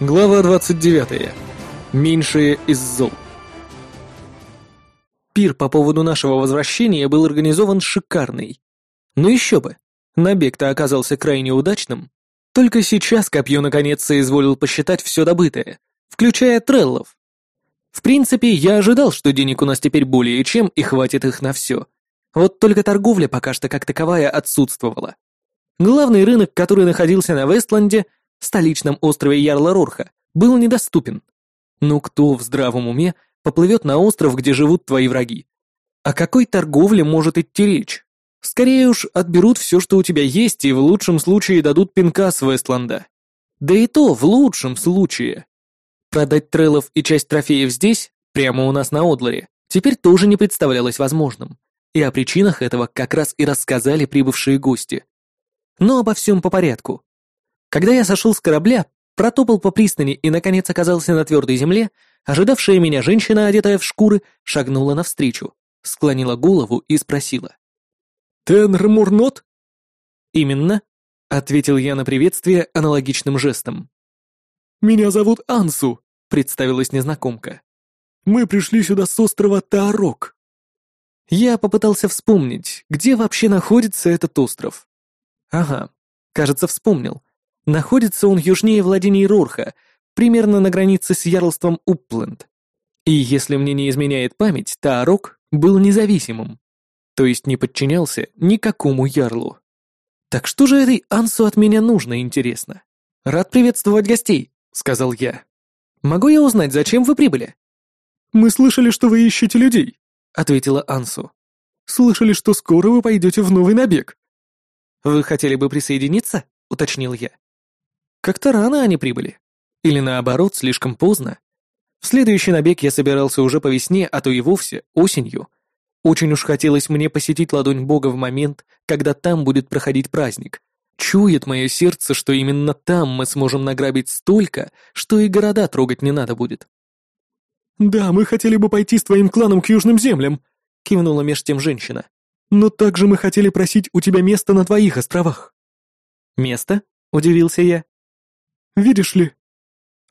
Глава 29. Меньшее из зол. Пир по поводу нашего возвращения был организован шикарный. Ну еще бы, набег-то оказался крайне удачным. Только сейчас копье наконец соизволил посчитать все добытое, включая треллов. В принципе, я ожидал, что денег у нас теперь более чем и хватит их на все. Вот только торговля пока что как таковая отсутствовала. Главный рынок, который находился на Вестланде, столичном острове Ярла Рорха, был недоступен. Ну кто в здравом уме поплывет на остров, где живут твои враги? О какой торговле может идти речь? Скорее уж отберут все, что у тебя есть, и в лучшем случае дадут пинка с Вестланда. Да и то в лучшем случае. Продать треллов и часть трофеев здесь, прямо у нас на Одларе, теперь тоже не представлялось возможным. И о причинах этого как раз и рассказали прибывшие гости. Но обо всем по порядку. Когда я сошел с корабля, протопал по пристани и, наконец, оказался на твердой земле, ожидавшая меня женщина, одетая в шкуры, шагнула навстречу, склонила голову и спросила. «Тенр Мурнот?» «Именно», — ответил я на приветствие аналогичным жестом. «Меня зовут Ансу», — представилась незнакомка. «Мы пришли сюда с острова Таарок». Я попытался вспомнить, где вообще находится этот остров. Ага, кажется, вспомнил. Находится он южнее владений Рорха, примерно на границе с ярлством Упленд. И если мне не изменяет память, Таарок был независимым, то есть не подчинялся никакому ярлу. Так что же этой Ансу от меня нужно, интересно? Рад приветствовать гостей, сказал я. Могу я узнать, зачем вы прибыли? Мы слышали, что вы ищете людей, ответила Ансу. Слышали, что скоро вы пойдете в новый набег. Вы хотели бы присоединиться? уточнил я. Как-то рано они прибыли. Или наоборот, слишком поздно. В следующий набег я собирался уже по весне, а то и вовсе осенью. Очень уж хотелось мне посетить ладонь Бога в момент, когда там будет проходить праздник. Чует мое сердце, что именно там мы сможем награбить столько, что и города трогать не надо будет. «Да, мы хотели бы пойти с твоим кланом к Южным землям», — кивнула меж тем женщина. «Но также мы хотели просить у тебя место на твоих островах». «Место?» — удивился я. Видишь ли?»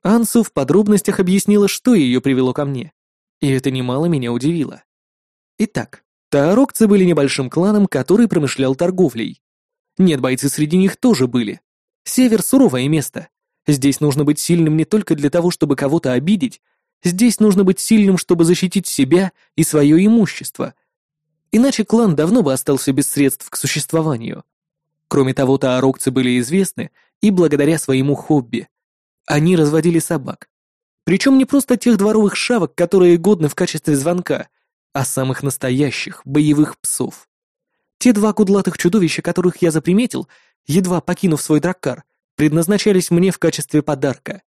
Ансу в подробностях объяснила, что ее привело ко мне. И это немало меня удивило. Итак, таарокцы были небольшим кланом, который промышлял торговлей. Нет, бойцы среди них тоже были. Север — суровое место. Здесь нужно быть сильным не только для того, чтобы кого-то обидеть, здесь нужно быть сильным, чтобы защитить себя и свое имущество. Иначе клан давно бы остался без средств к существованию. Кроме того, таарокцы были известны и благодаря своему хобби. Они разводили собак. Причем не просто тех дворовых шавок, которые годны в качестве звонка, а самых настоящих, боевых псов. Те два кудлатых чудовища, которых я заприметил, едва покинув свой драккар, предназначались мне в качестве подарка.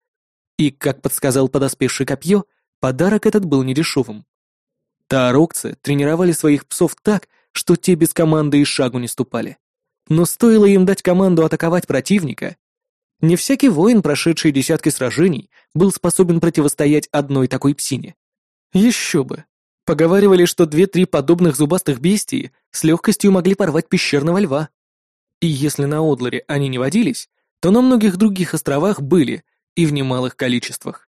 И, как подсказал подоспевший копье, подарок этот был недешевым. Таарокцы тренировали своих псов так, что те без команды и шагу не ступали. Но стоило им дать команду атаковать противника, не всякий воин, прошедший десятки сражений, был способен противостоять одной такой псине. Еще бы. Поговаривали, что две-три подобных зубастых бестии с легкостью могли порвать пещерного льва. И если на Одларе они не водились, то на многих других островах были, и в немалых количествах.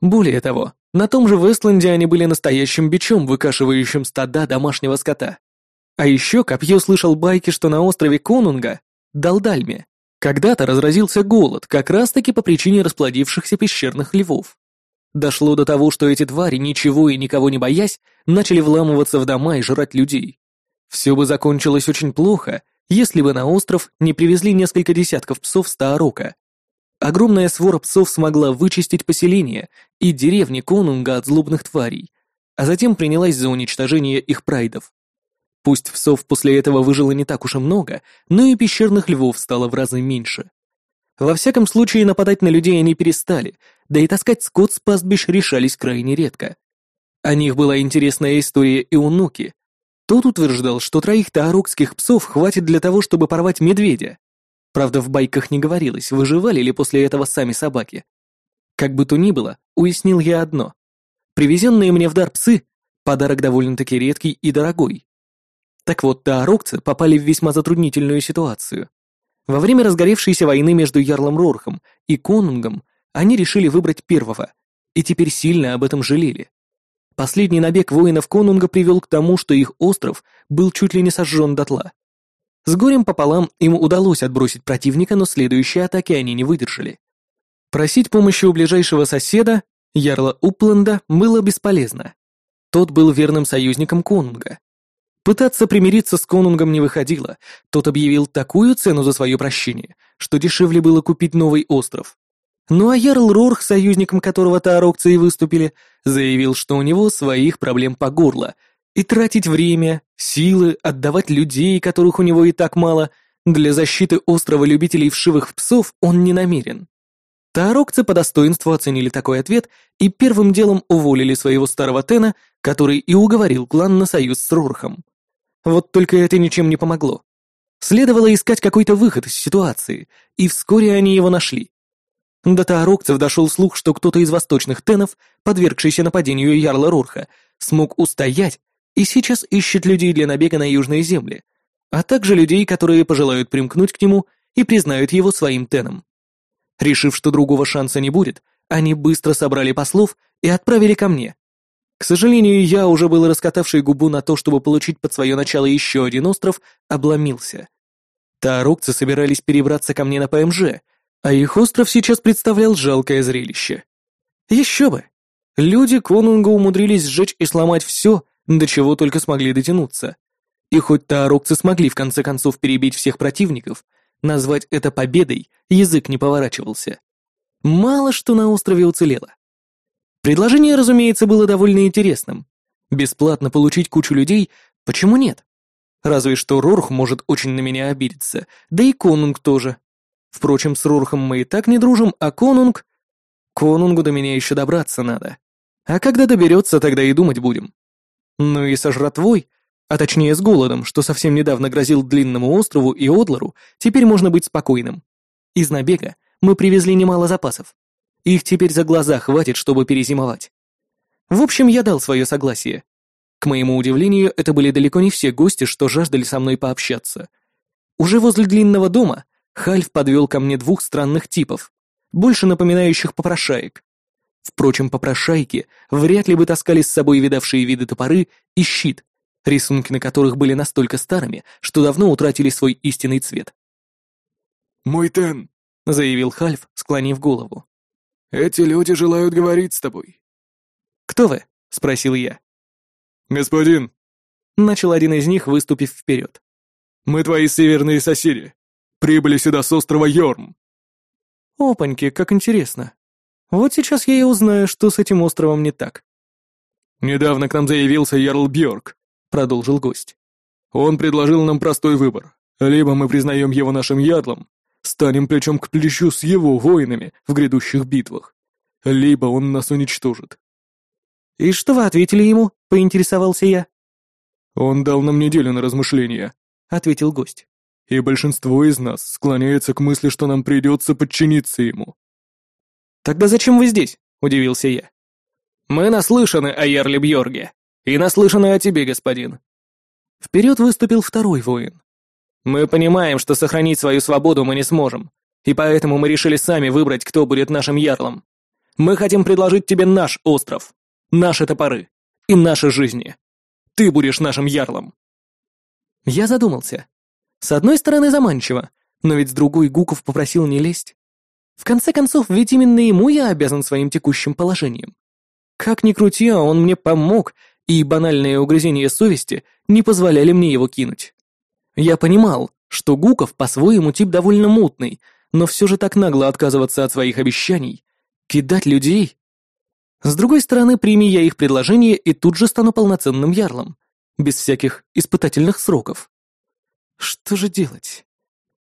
Более того, на том же Вестленде они были настоящим бичом, выкашивающим стада домашнего скота. А еще Копье слышал байки, что на острове Конунга, Далдальме, когда-то разразился голод, как раз-таки по причине расплодившихся пещерных львов. Дошло до того, что эти твари, ничего и никого не боясь, начали вламываться в дома и жрать людей. Все бы закончилось очень плохо, если бы на остров не привезли несколько десятков псов Стаарока. Огромная свора псов смогла вычистить поселение и деревни Конунга от злобных тварей, а затем принялась за уничтожение их прайдов. Пусть псов после этого выжило не так уж и много, но и пещерных львов стало в разы меньше. Во всяком случае, нападать на людей они перестали, да и таскать скот с пастбищ решались крайне редко. О них была интересная история и у Нуки. Тот утверждал, что троих таарокских псов хватит для того, чтобы порвать медведя. Правда, в байках не говорилось, выживали ли после этого сами собаки. Как бы то ни было, уяснил я одно. Привезенные мне в дар псы — подарок довольно-таки редкий и дорогой. Так вот, таарокцы попали в весьма затруднительную ситуацию. Во время разгоревшейся войны между Ярлом Рорхом и Конунгом они решили выбрать первого, и теперь сильно об этом жалели. Последний набег воинов Конунга привел к тому, что их остров был чуть ли не сожжен дотла. С горем пополам им удалось отбросить противника, но следующие атаки они не выдержали. Просить помощи у ближайшего соседа, Ярла Упленда, было бесполезно. Тот был верным союзником Конунга. Пытаться примириться с Конунгом не выходило, тот объявил такую цену за свое прощение, что дешевле было купить новый остров. Ну а Ярл Рорх, союзником которого таорокцы и выступили, заявил, что у него своих проблем по горло, и тратить время, силы, отдавать людей, которых у него и так мало, для защиты острова любителей вшивых псов он не намерен. Таорокцы по достоинству оценили такой ответ и первым делом уволили своего старого Тена, который и уговорил клан на союз с Рорхом. Вот только это ничем не помогло. Следовало искать какой-то выход из ситуации, и вскоре они его нашли. До таорокцев дошел слух, что кто-то из восточных тенов, подвергшийся нападению Ярла Рурха, смог устоять и сейчас ищет людей для набега на южные земли, а также людей, которые пожелают примкнуть к нему и признают его своим теном. Решив, что другого шанса не будет, они быстро собрали послов и отправили ко мне. К сожалению, я, уже был раскатавший губу на то, чтобы получить под свое начало еще один остров, обломился. Таорокцы собирались перебраться ко мне на ПМЖ, а их остров сейчас представлял жалкое зрелище. Еще бы! Люди Конунга умудрились сжечь и сломать все, до чего только смогли дотянуться. И хоть таорокцы смогли в конце концов перебить всех противников, назвать это победой язык не поворачивался. Мало что на острове уцелело. Предложение, разумеется, было довольно интересным. Бесплатно получить кучу людей, почему нет? Разве что Рорх может очень на меня обидеться, да и Конунг тоже. Впрочем, с Рурхом мы и так не дружим, а Конунг... Конунгу до меня еще добраться надо. А когда доберется, тогда и думать будем. Ну и со жратвой, а точнее с голодом, что совсем недавно грозил Длинному острову и Одлару, теперь можно быть спокойным. Из набега мы привезли немало запасов. Их теперь за глаза хватит, чтобы перезимовать. В общем, я дал свое согласие. К моему удивлению, это были далеко не все гости, что жаждали со мной пообщаться. Уже возле длинного дома Хальф подвел ко мне двух странных типов, больше напоминающих попрошаек. Впрочем, попрошайки вряд ли бы таскали с собой видавшие виды топоры и щит, рисунки на которых были настолько старыми, что давно утратили свой истинный цвет. «Мой Тен», — заявил Хальф, склонив голову. «Эти люди желают говорить с тобой». «Кто вы?» — спросил я. «Господин», — начал один из них, выступив вперед. «Мы твои северные соседи. Прибыли сюда с острова Йорм». «Опаньки, как интересно. Вот сейчас я и узнаю, что с этим островом не так». «Недавно к нам заявился Ярл Бьорк», — продолжил гость. «Он предложил нам простой выбор. Либо мы признаем его нашим ярлом, станем плечом к плечу с его воинами в грядущих битвах, либо он нас уничтожит». «И что вы ответили ему?» — поинтересовался я. «Он дал нам неделю на размышления», — ответил гость и большинство из нас склоняется к мысли, что нам придется подчиниться ему». «Тогда зачем вы здесь?» — удивился я. «Мы наслышаны о Ярле Бьорге, и наслышаны о тебе, господин». Вперед выступил второй воин. «Мы понимаем, что сохранить свою свободу мы не сможем, и поэтому мы решили сами выбрать, кто будет нашим ярлом. Мы хотим предложить тебе наш остров, наши топоры и наши жизни. Ты будешь нашим ярлом». Я задумался. С одной стороны заманчиво, но ведь с другой Гуков попросил не лезть. В конце концов, ведь именно ему я обязан своим текущим положением. Как ни крути, а он мне помог, и банальные угрызения совести не позволяли мне его кинуть. Я понимал, что Гуков по-своему тип довольно мутный, но все же так нагло отказываться от своих обещаний, кидать людей. С другой стороны, прими я их предложение и тут же стану полноценным ярлом, без всяких испытательных сроков. Что же делать?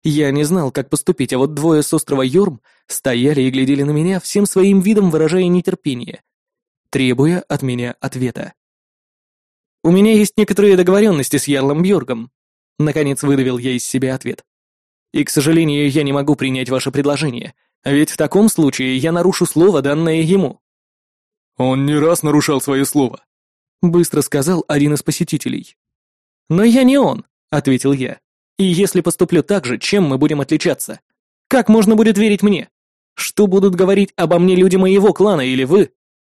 Я не знал, как поступить, а вот двое с острова Йорм стояли и глядели на меня, всем своим видом выражая нетерпение, требуя от меня ответа. «У меня есть некоторые договоренности с Ярлом Бьоргом», наконец выдавил я из себя ответ. «И, к сожалению, я не могу принять ваше предложение, ведь в таком случае я нарушу слово, данное ему». «Он не раз нарушал свое слово», — быстро сказал один из посетителей. «Но я не он», — ответил я. И если поступлю так же, чем мы будем отличаться? Как можно будет верить мне? Что будут говорить обо мне люди моего клана или вы?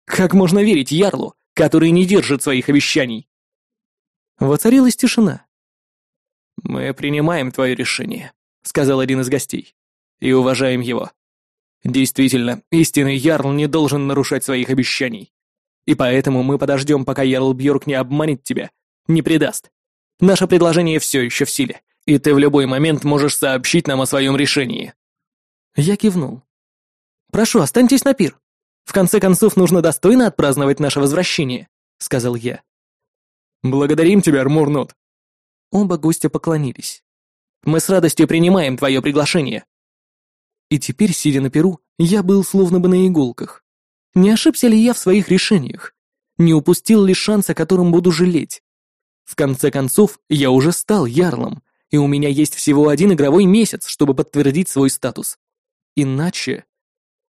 Как можно верить Ярлу, который не держит своих обещаний?» Воцарилась тишина. «Мы принимаем твое решение», — сказал один из гостей, — «и уважаем его. Действительно, истинный Ярл не должен нарушать своих обещаний. И поэтому мы подождем, пока Ярл Бьорк не обманет тебя, не предаст. Наше предложение все еще в силе, и ты в любой момент можешь сообщить нам о своем решении». Я кивнул. «Прошу, останьтесь на пир. В конце концов, нужно достойно отпраздновать наше возвращение», — сказал я. «Благодарим тебя, Армурнот». Оба гостя поклонились. «Мы с радостью принимаем твое приглашение». И теперь, сидя на перу, я был словно бы на иголках. Не ошибся ли я в своих решениях? Не упустил ли шанс, о котором буду жалеть? В конце концов, я уже стал ярлом, и у меня есть всего один игровой месяц, чтобы подтвердить свой статус. Иначе...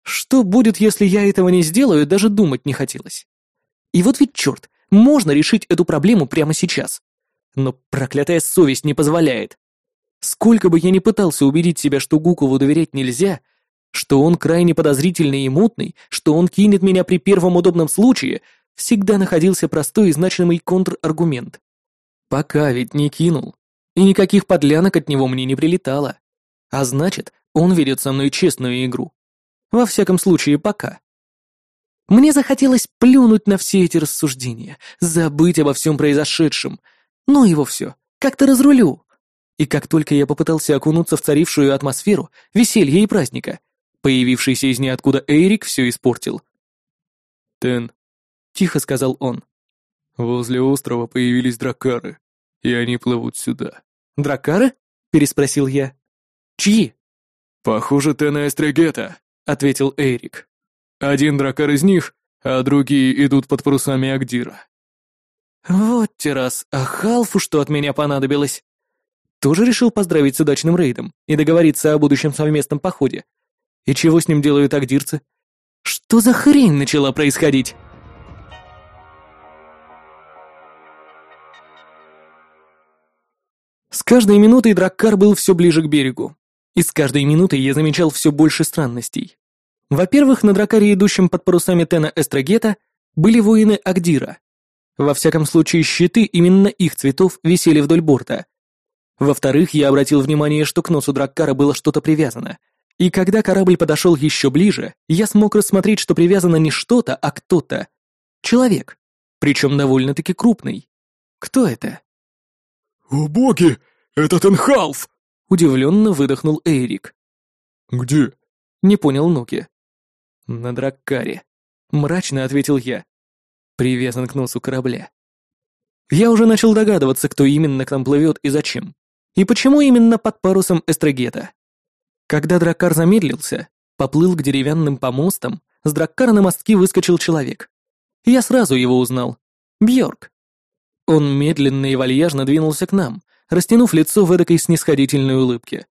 Что будет, если я этого не сделаю, даже думать не хотелось. И вот ведь черт, можно решить эту проблему прямо сейчас. Но проклятая совесть не позволяет. Сколько бы я ни пытался убедить себя, что Гукову доверять нельзя, что он крайне подозрительный и мутный, что он кинет меня при первом удобном случае, всегда находился простой и значимый контраргумент. Пока ведь не кинул. И никаких подлянок от него мне не прилетало. А значит, он ведет со мной честную игру. Во всяком случае, пока. Мне захотелось плюнуть на все эти рассуждения, забыть обо всем произошедшем. Ну его все, как-то разрулю. И как только я попытался окунуться в царившую атмосферу веселья и праздника, появившийся из ниоткуда Эйрик все испортил. «Тен», — тихо сказал он, — «возле острова появились дракары, и они плывут сюда». «Дракары?» — переспросил я. «Чьи?» «Похоже, Тена Эстрегета», — ответил Эйрик. «Один дракар из них, а другие идут под парусами Агдира». «Вот те раз, а Халфу что от меня понадобилось?» Тоже решил поздравить с удачным рейдом и договориться о будущем совместном походе. И чего с ним делают агдирцы? Что за хрень начала происходить? С каждой минутой Драккар был все ближе к берегу. И с каждой минутой я замечал все больше странностей. Во-первых, на Дракаре, идущем под парусами Тена Эстрагета, были воины Агдира. Во всяком случае, щиты именно их цветов висели вдоль борта. Во-вторых, я обратил внимание, что к носу Драккара было что-то привязано. И когда корабль подошел еще ближе, я смог рассмотреть, что привязано не что-то, а кто-то. Человек. Причем довольно-таки крупный. Кто это? «О боги! Это Тенхалф!» Удивленно выдохнул Эрик. «Где?» Не понял Нуки. «На Драккаре», — мрачно ответил я. Привязан к носу корабля. Я уже начал догадываться, кто именно к нам плывет и зачем. И почему именно под парусом Эстрагета. Когда Драккар замедлился, поплыл к деревянным помостам, с Драккара на мостки выскочил человек. Я сразу его узнал. Бьорк. Он медленно и вальяжно двинулся к нам, растянув лицо в эдакой снисходительной улыбке.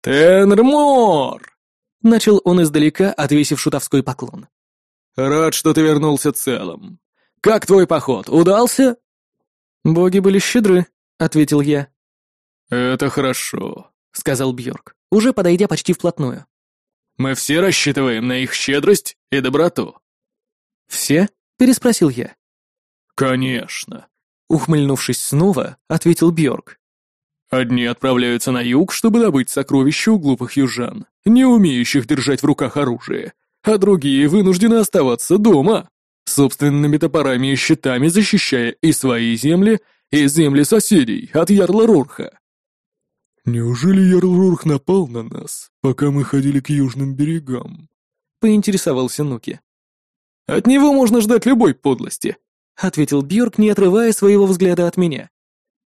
«Тенрмор!» — начал он издалека, отвесив шутовской поклон. «Рад, что ты вернулся целым. Как твой поход, удался?» «Боги были щедры», — ответил я. «Это хорошо», — сказал Бьорк, уже подойдя почти вплотную. «Мы все рассчитываем на их щедрость и доброту». «Все?» — переспросил я. «Конечно», — ухмыльнувшись снова, ответил Бьорк. «Одни отправляются на юг, чтобы добыть сокровища у глупых южан, не умеющих держать в руках оружие, а другие вынуждены оставаться дома, собственными топорами и щитами защищая и свои земли, и земли соседей от Ярла Рурха». «Неужели Ярл Рурх напал на нас, пока мы ходили к южным берегам?» — поинтересовался Нуки. «От него можно ждать любой подлости», — ответил Бьорк, не отрывая своего взгляда от меня.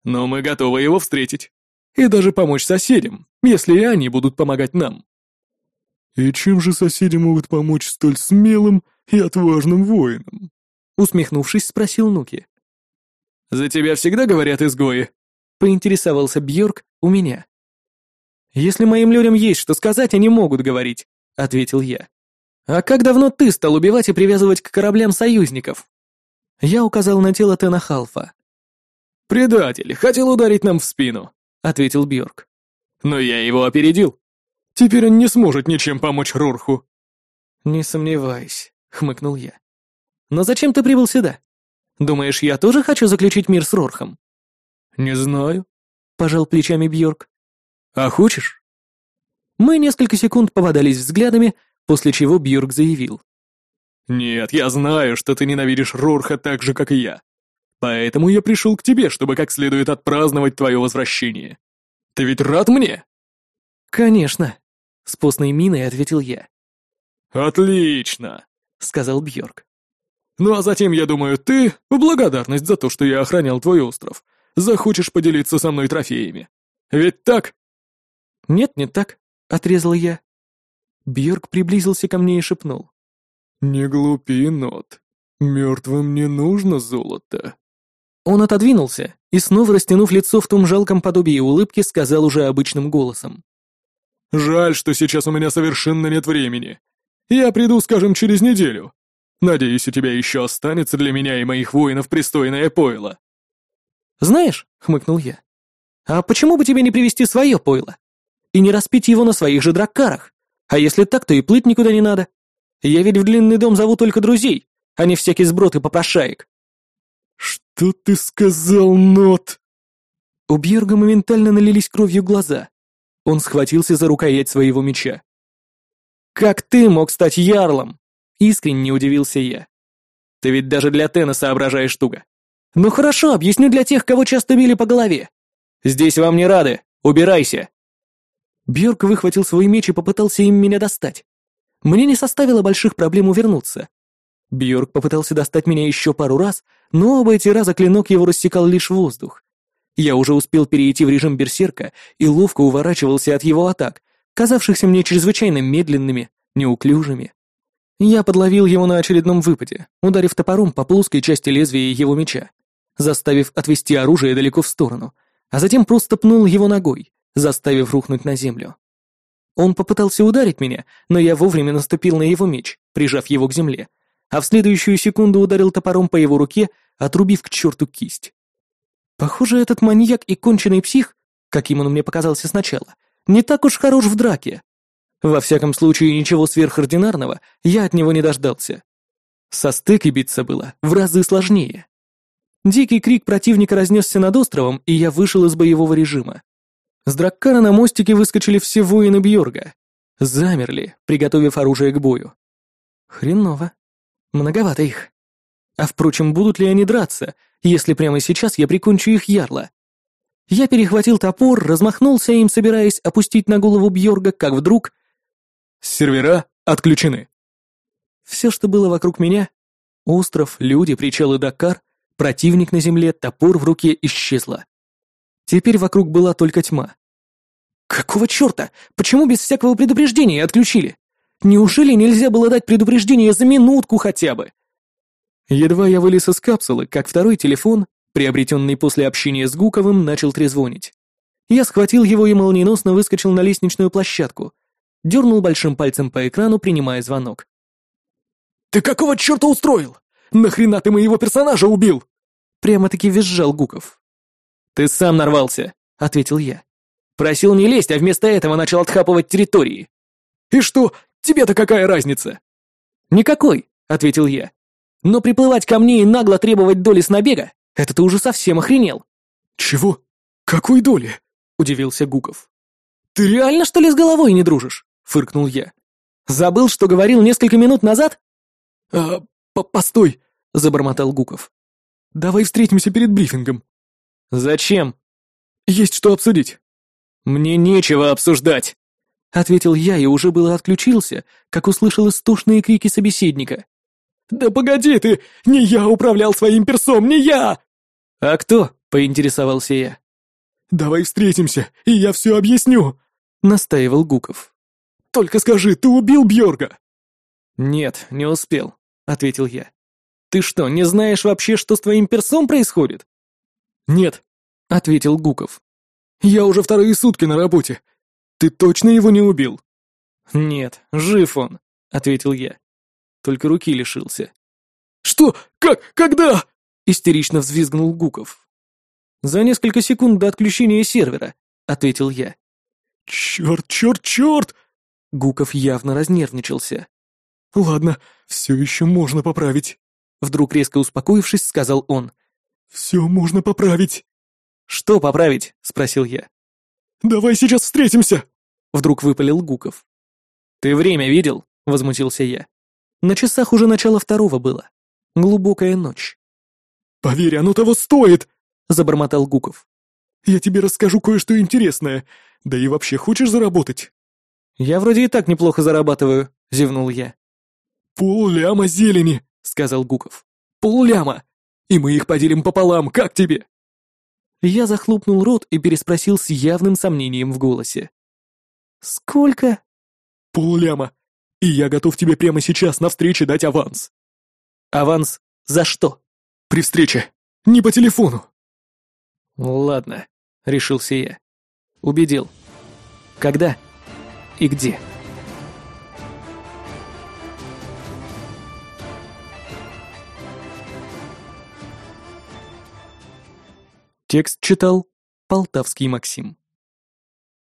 «Но мы готовы его встретить. И даже помочь соседям, если и они будут помогать нам». «И чем же соседи могут помочь столь смелым и отважным воинам?» Усмехнувшись, спросил Нуки. «За тебя всегда говорят изгои?» — поинтересовался Бьорк у меня. «Если моим людям есть что сказать, они могут говорить», — ответил я. «А как давно ты стал убивать и привязывать к кораблям союзников?» Я указал на тело Тена Халфа. «Предатель, хотел ударить нам в спину», — ответил Бьорк. «Но я его опередил. Теперь он не сможет ничем помочь Рорху». «Не сомневаюсь», — хмыкнул я. «Но зачем ты прибыл сюда? Думаешь, я тоже хочу заключить мир с Рорхом?» «Не знаю», — пожал плечами Бьорк. «А хочешь?» Мы несколько секунд поводались взглядами, после чего Бьорк заявил. «Нет, я знаю, что ты ненавидишь Рорха так же, как и я. Поэтому я пришел к тебе, чтобы как следует отпраздновать твое возвращение. Ты ведь рад мне?» «Конечно», — с постной миной ответил я. «Отлично», — сказал Бьорк. «Ну а затем, я думаю, ты, в благодарность за то, что я охранял твой остров, захочешь поделиться со мной трофеями. Ведь так?» «Нет, не так», — отрезал я. Бьорк приблизился ко мне и шепнул. «Не глупи, Нот. Мертвым не нужно золото». Он отодвинулся и, снова растянув лицо в том жалком подобии улыбки, сказал уже обычным голосом. «Жаль, что сейчас у меня совершенно нет времени. Я приду, скажем, через неделю. Надеюсь, у тебя еще останется для меня и моих воинов пристойное пойло». «Знаешь», — хмыкнул я, — «а почему бы тебе не привезти свое пойло? И не распить его на своих же драккарах? А если так, то и плыть никуда не надо. Я ведь в длинный дом зову только друзей, а не всякий сброд и попрошаек». «Что ты сказал, Нот?» У Бьерга моментально налились кровью глаза. Он схватился за рукоять своего меча. «Как ты мог стать ярлом?» Искренне удивился я. «Ты ведь даже для Тена соображаешь туго. Ну хорошо, объясню для тех, кого часто били по голове. Здесь вам не рады, убирайся!» Бьорк выхватил свой меч и попытался им меня достать. Мне не составило больших проблем увернуться. Бьорк попытался достать меня еще пару раз, но оба эти раза клинок его рассекал лишь воздух. Я уже успел перейти в режим берсерка и ловко уворачивался от его атак, казавшихся мне чрезвычайно медленными, неуклюжими. Я подловил его на очередном выпаде, ударив топором по плоской части лезвия его меча, заставив отвести оружие далеко в сторону, а затем просто пнул его ногой, заставив рухнуть на землю. Он попытался ударить меня, но я вовремя наступил на его меч, прижав его к земле, а в следующую секунду ударил топором по его руке, отрубив к черту кисть. Похоже, этот маньяк и конченый псих, каким он мне показался сначала, не так уж хорош в драке. Во всяком случае, ничего сверхординарного я от него не дождался. Со стыки биться было в разы сложнее. Дикий крик противника разнесся над островом, и я вышел из боевого режима. С Драккара на мостике выскочили все воины Бьорга. Замерли, приготовив оружие к бою. Хреново. Многовато их. А впрочем, будут ли они драться, если прямо сейчас я прикончу их ярло? Я перехватил топор, размахнулся им, собираясь опустить на голову Бьорга, как вдруг... Сервера отключены. Все, что было вокруг меня — остров, люди, причалы Дакар, противник на земле, топор в руке — исчезло. Теперь вокруг была только тьма. Какого черта? Почему без всякого предупреждения отключили? Неужели нельзя было дать предупреждение за минутку хотя бы? Едва я вылез из капсулы, как второй телефон, приобретенный после общения с Гуковым, начал трезвонить. Я схватил его и молниеносно выскочил на лестничную площадку. Дернул большим пальцем по экрану, принимая звонок. «Ты какого черта устроил? Нахрена ты моего персонажа убил?» Прямо-таки визжал Гуков. «Ты сам нарвался», — ответил я. «Просил не лезть, а вместо этого начал отхапывать территории». «И что, тебе-то какая разница?» «Никакой», — ответил я. «Но приплывать ко мне и нагло требовать доли с набега — это ты уже совсем охренел». «Чего? Какой доли?» — удивился Гуков. «Ты реально, что ли, с головой не дружишь?» — фыркнул я. «Забыл, что говорил несколько минут назад?» «А, постой», — забормотал Гуков. «Давай встретимся перед брифингом. «Зачем?» «Есть что обсудить». «Мне нечего обсуждать», — ответил я и уже было отключился, как услышал истошные крики собеседника. «Да погоди ты! Не я управлял своим персом, не я!» «А кто?» — поинтересовался я. «Давай встретимся, и я все объясню», — настаивал Гуков. «Только скажи, ты убил Бьорга?» «Нет, не успел», — ответил я. «Ты что, не знаешь вообще, что с твоим персом происходит?» «Нет», — ответил Гуков. «Я уже вторые сутки на работе. Ты точно его не убил?» «Нет, жив он», — ответил я. Только руки лишился. «Что? Как? Когда?» — истерично взвизгнул Гуков. «За несколько секунд до отключения сервера», — ответил я. «Черт, черт, черт!» Гуков явно разнервничался. «Ладно, все еще можно поправить», — вдруг резко успокоившись, сказал он. «Все можно поправить». «Что поправить?» — спросил я. «Давай сейчас встретимся!» — вдруг выпалил Гуков. «Ты время видел?» — возмутился я. На часах уже начало второго было. Глубокая ночь. «Поверь, оно того стоит!» — забормотал Гуков. «Я тебе расскажу кое-что интересное. Да и вообще хочешь заработать?» «Я вроде и так неплохо зарабатываю», — зевнул я. «Полляма зелени», — сказал Гуков. «Полляма! И мы их поделим пополам, как тебе?» Я захлопнул рот и переспросил с явным сомнением в голосе. «Сколько?» «Полляма. И я готов тебе прямо сейчас на встрече дать аванс». «Аванс за что?» «При встрече. Не по телефону». «Ладно», — решился я. Убедил. «Когда и где?» Текст читал Полтавский Максим.